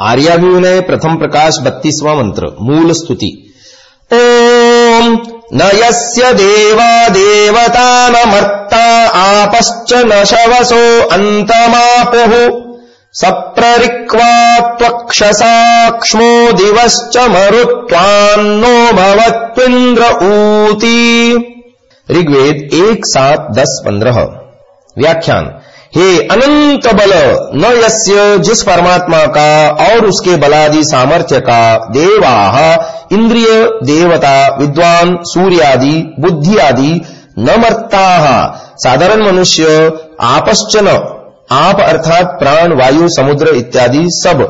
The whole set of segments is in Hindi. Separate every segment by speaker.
Speaker 1: आर्याभिनय प्रथम प्रकाश बत्तीसवां मंत्र, मूल स्तुति। ओम न यस्य देवा देवता न आपश्च न शवसो अन्तमापुः सप्ररिक्वा त्वक्षसाक्ष्मो दिवश्च मरुत्वान्नो भवत्विन्द्र ऊती। ऋग्वेद एक सात दस पंद्रह। व्याख्यान। हे अनंत बल, न यस्य जिस परमात्मा का और उसके बलादि सामर्थ्य का देवा इंद्रिय, देवता, विद्वान सूर्य आदि बुद्धि आदि न मरता। साधारण मनुष्य आपश्चन आप अर्थात प्राण, वायु, समुद्र इत्यादि सब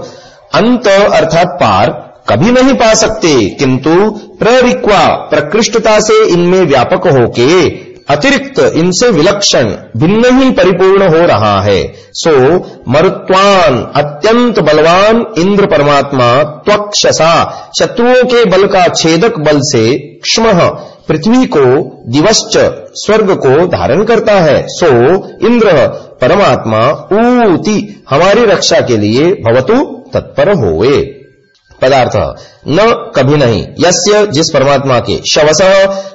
Speaker 1: अंत अर्थात पार कभी नहीं पा सकते, किंतु प्ररिक्वा प्रकृष्टता से इनमें व्यापक होके अतिरिक्त इनसे विलक्षण भिन्न ही परिपूर्ण हो रहा है। सो, मरुत्वान, अत्यंत बलवान, इंद्र परमात्मा, त्वक्षसा, शत्रुओं के बल का छेदक बल से क्ष्म पृथ्वी को, दिवश्च, स्वर्ग को धारण करता है। सो, इंद्र, परमात्मा, ऊति, हमारी रक्षा के लिए भवतु तत्पर होए पदार्थ। न कभी नहीं। यस्य जिस परमात्मा के शवस,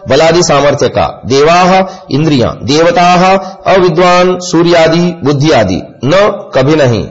Speaker 1: बलादि सामर्थ्य का देवा, इंद्रिया, देवता, अविद्वान, सूर्यादि बुद्धि आदि न कभी नहीं।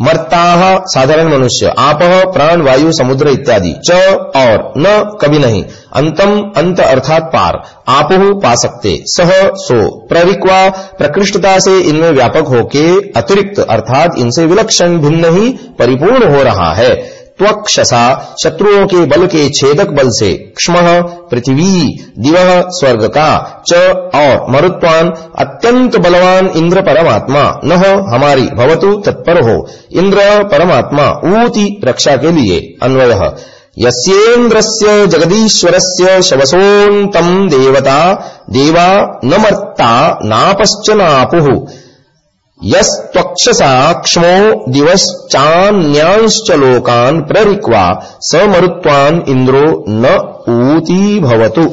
Speaker 1: मरता, साधारण मनुष्य, आप, प्राण, वायु, समुद्र इत्यादि। च और न कभी नहीं। अंतम अंत अर्थात पार। आप पा सकते सह सो। प्रविक्वा, प्रकृष्टता से इनमें व्यापक होके अतिरिक्त अर्थात इनसे विलक्षण भिन्न ही परिपूर्ण हो रहा है। त्वक्षसा, शत्रुओं के बल के छेदक बल से, क्ष्म, पृथ्वी, दिव स्वर्ग का च और मरुत्वान अत्यंत बलवान इंद्र परमात्मा, न, हमारी भवतु, तत्पर हो। इंद्र, परमात्मा, ऊति, रक्षा के लिए, अन्वय। यस्येन्द्रस्य, जगदीश्वरस्य, शवसोऽन्तम् देवता, देवा न मर्ता नापश्च नापुः। यस्त्वक्षसा दिवस चान्यांश्च लोकान् प्ररिक्वा स मरुत्वान् इन्द्रो न ऊती भवतु